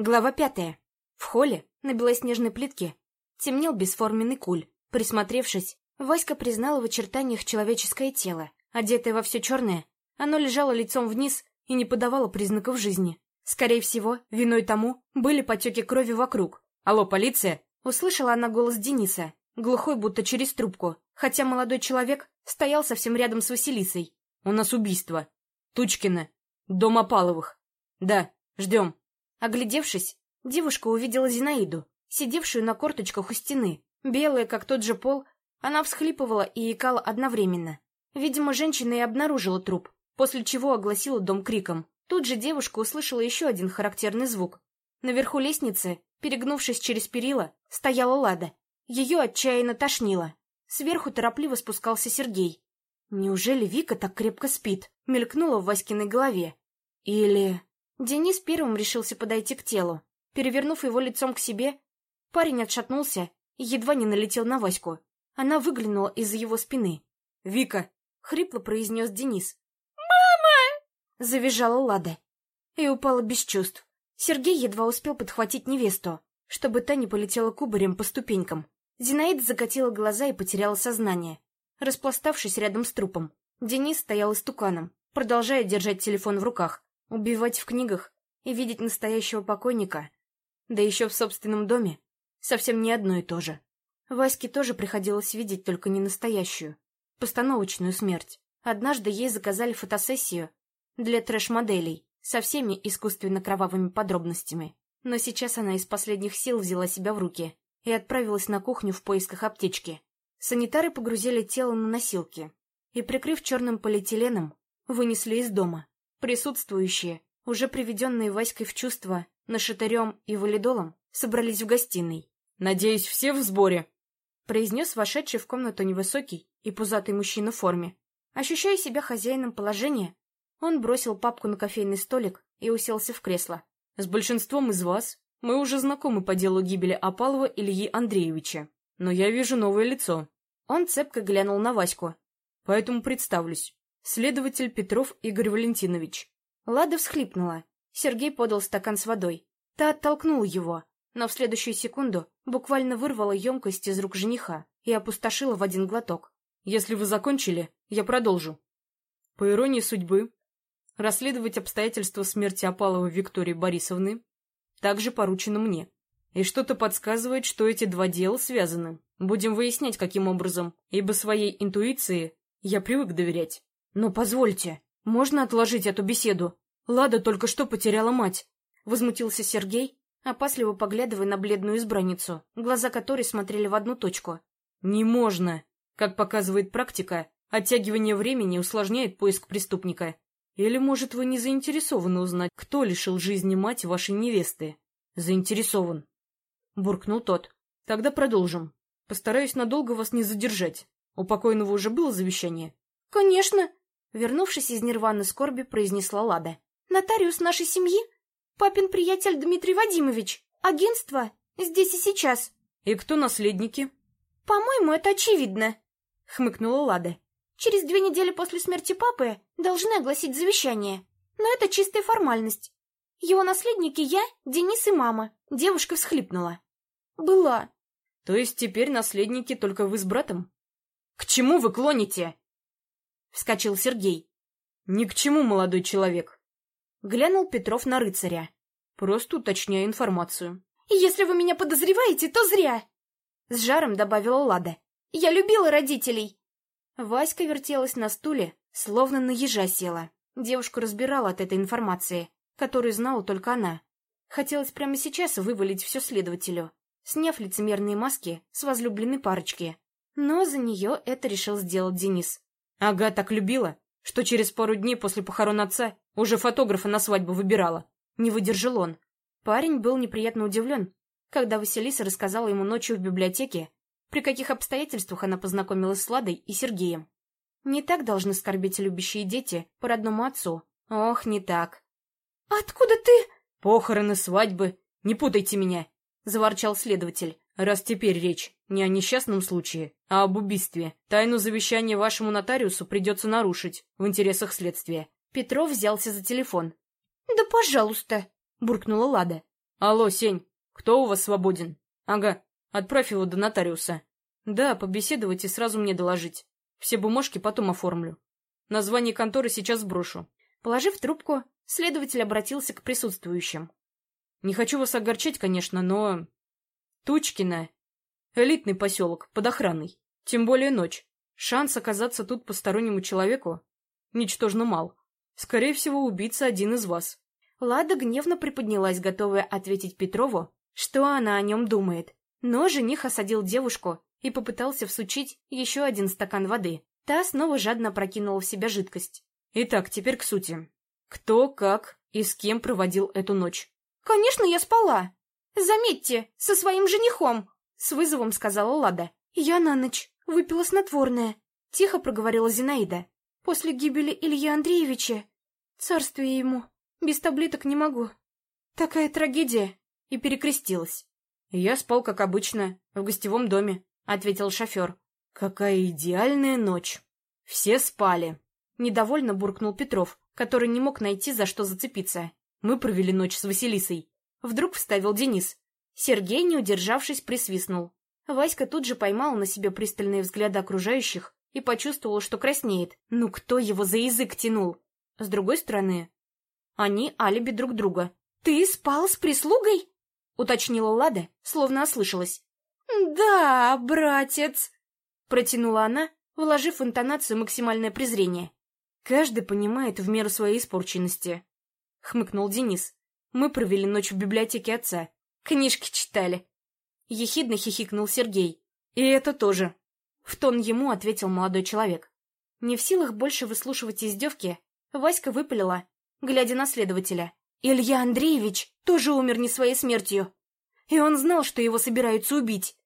Глава пятая. В холле, на белоснежной плитке, темнел бесформенный куль. Присмотревшись, Васька признала в очертаниях человеческое тело. Одетое во все черное, оно лежало лицом вниз и не подавало признаков жизни. Скорее всего, виной тому были потеки крови вокруг. «Алло, полиция!» Услышала она голос Дениса, глухой будто через трубку, хотя молодой человек стоял совсем рядом с Василисой. «У нас убийство. Тучкина. Дом Опаловых. Да, ждем». Оглядевшись, девушка увидела Зинаиду, сидевшую на корточках у стены. Белая, как тот же пол, она всхлипывала и икала одновременно. Видимо, женщина и обнаружила труп, после чего огласила дом криком. Тут же девушка услышала еще один характерный звук. Наверху лестницы, перегнувшись через перила, стояла Лада. Ее отчаянно тошнило. Сверху торопливо спускался Сергей. Неужели Вика так крепко спит? Мелькнула в Васькиной голове. Или... Денис первым решился подойти к телу. Перевернув его лицом к себе, парень отшатнулся и едва не налетел на Ваську. Она выглянула из-за его спины. «Вика!» — хрипло произнес Денис. «Мама!» — завизжала Лада. И упала без чувств. Сергей едва успел подхватить невесту, чтобы та не полетела кубарем по ступенькам. Зинаида закатила глаза и потеряла сознание, распластавшись рядом с трупом. Денис стоял истуканом, продолжая держать телефон в руках. Убивать в книгах и видеть настоящего покойника, да еще в собственном доме, совсем не одно и то же. Ваське тоже приходилось видеть только не настоящую, постановочную смерть. Однажды ей заказали фотосессию для трэш-моделей со всеми искусственно кровавыми подробностями. Но сейчас она из последних сил взяла себя в руки и отправилась на кухню в поисках аптечки. Санитары погрузили тело на носилки и, прикрыв черным полиэтиленом, вынесли из дома. Присутствующие, уже приведенные Васькой в чувство нашатырем и валидолом, собрались в гостиной. «Надеюсь, все в сборе?» — произнес вошедший в комнату невысокий и пузатый мужчина в форме. Ощущая себя хозяином положения, он бросил папку на кофейный столик и уселся в кресло. «С большинством из вас мы уже знакомы по делу гибели Апалова Ильи Андреевича, но я вижу новое лицо». Он цепко глянул на Ваську. «Поэтому представлюсь. Следователь Петров Игорь Валентинович. Лада всхлипнула. Сергей подал стакан с водой. Та оттолкнула его, но в следующую секунду буквально вырвала емкость из рук жениха и опустошила в один глоток. «Если вы закончили, я продолжу. По иронии судьбы, расследовать обстоятельства смерти Опаловой Виктории Борисовны также поручено мне. И что-то подсказывает, что эти два дела связаны. Будем выяснять, каким образом, ибо своей интуиции я привык доверять. «Но позвольте, можно отложить эту беседу? Лада только что потеряла мать!» Возмутился Сергей, опасливо поглядывая на бледную избранницу, глаза которой смотрели в одну точку. «Не можно! Как показывает практика, оттягивание времени усложняет поиск преступника. Или, может, вы не заинтересованы узнать, кто лишил жизни мать вашей невесты?» «Заинтересован», — буркнул тот. «Тогда продолжим. Постараюсь надолго вас не задержать. У покойного уже было завещание?» «Конечно!» Вернувшись из нирваны скорби, произнесла Лада. «Нотариус нашей семьи? Папин приятель Дмитрий Вадимович. Агентство здесь и сейчас». «И кто наследники?» «По-моему, это очевидно», — хмыкнула Лада. «Через две недели после смерти папы должны огласить завещание. Но это чистая формальность. Его наследники я, Денис и мама». Девушка всхлипнула. «Была». «То есть теперь наследники только вы с братом?» «К чему вы клоните?» — вскочил Сергей. «Ни к чему, молодой человек!» Глянул Петров на рыцаря. «Просто уточняю информацию». «Если вы меня подозреваете, то зря!» С жаром добавила Лада. «Я любила родителей!» Васька вертелась на стуле, словно на ежа села. Девушку разбирала от этой информации, которую знала только она. Хотелось прямо сейчас вывалить все следователю, сняв лицемерные маски с возлюбленной парочки. Но за нее это решил сделать Денис. Ага, так любила, что через пару дней после похорон отца уже фотографа на свадьбу выбирала. Не выдержал он. Парень был неприятно удивлен, когда Василиса рассказала ему ночью в библиотеке, при каких обстоятельствах она познакомилась с Ладой и Сергеем. Не так должны скорбить любящие дети по родному отцу. Ох, не так. «Откуда ты?» «Похороны, свадьбы. Не путайте меня!» — заворчал следователь. «Раз теперь речь не о несчастном случае, а об убийстве. Тайну завещания вашему нотариусу придется нарушить в интересах следствия. Петров взялся за телефон. «Да пожалуйста!» — буркнула Лада. Алло, Сень, кто у вас свободен? Ага, отправь его до нотариуса. Да, побеседовать и сразу мне доложить. Все бумажки потом оформлю. Название конторы сейчас сброшу. Положив трубку, следователь обратился к присутствующим. Не хочу вас огорчать, конечно, но... Тучкино — элитный поселок, под охраной. Тем более ночь. Шанс оказаться тут постороннему человеку ничтожно мал. Скорее всего, убийца один из вас. Лада гневно приподнялась, готовая ответить Петрову, что она о нем думает. Но жених осадил девушку и попытался всучить еще один стакан воды. Та снова жадно прокинула в себя жидкость. Итак, теперь к сути. Кто, как и с кем проводил эту ночь? «Конечно, я спала. Заметьте, со своим женихом!» С вызовом сказала Лада. «Я на ночь выпила снотворное», — тихо проговорила Зинаида. «После гибели Ильи Андреевича. Царствие ему. Без таблеток не могу. Такая трагедия». И перекрестилась. «Я спал, как обычно, в гостевом доме», — ответил шофер. «Какая идеальная ночь! Все спали!» Недовольно буркнул Петров, который не мог найти, за что зацепиться. «Мы провели ночь с Василисой». Вдруг вставил Денис. Сергей, не удержавшись, присвистнул. Васька тут же поймал на себе пристальные взгляды окружающих и почувствовал, что краснеет. Ну кто его за язык тянул? С другой стороны, они алиби друг друга. «Ты спал с прислугой?» — уточнила Лада, словно ослышалась. «Да, братец!» — протянула она, вложив в интонацию максимальное презрение. «Каждый понимает в меру своей испорченности», — хмыкнул Денис. «Мы провели ночь в библиотеке отца. Книжки читали». Ехидно хихикнул Сергей. «И это тоже», — в тон ему ответил молодой человек. Не в силах больше выслушивать издевки, Васька выпалила, глядя на следователя. «Илья Андреевич тоже умер не своей смертью. И он знал, что его собираются убить.